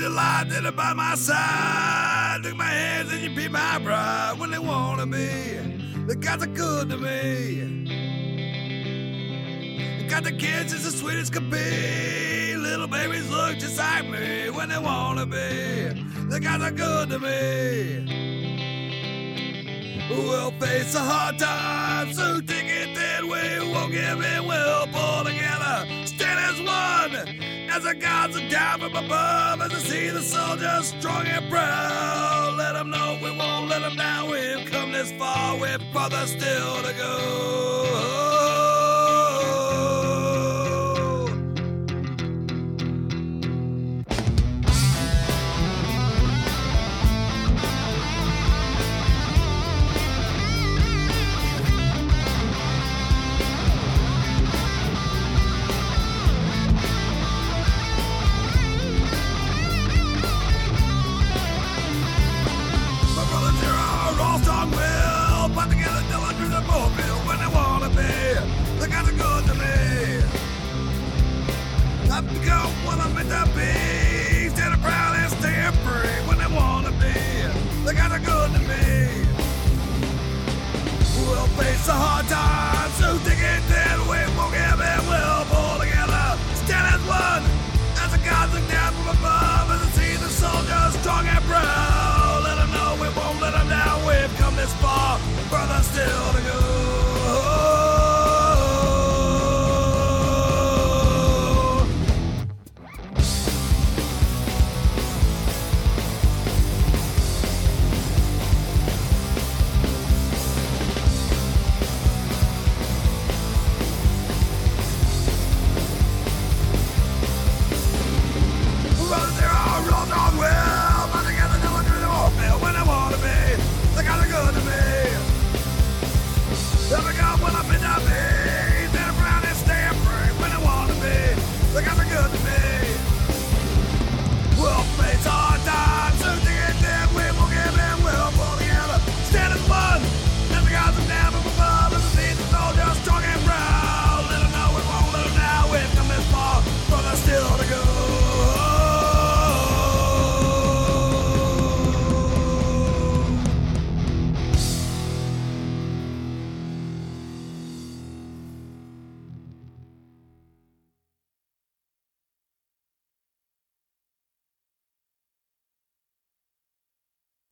your light that are by my side. Look at my hands and you be my bride when they wanna be. The guys are good to me. Got the kids as sweet as could be. Little babies look just like me when they wanna be. The guys are good to me. We'll face the hard times, so think it that way. Won't give in, we'll pull as the gods are down from above. As I see the soldiers strong and proud. Let them know we won't let them down. We've come this far, we're further still to go. I've become I'm meant to be. Stand proud and stay free when they wanna be. The guys are good to me. We'll face the hard times, so dig it be.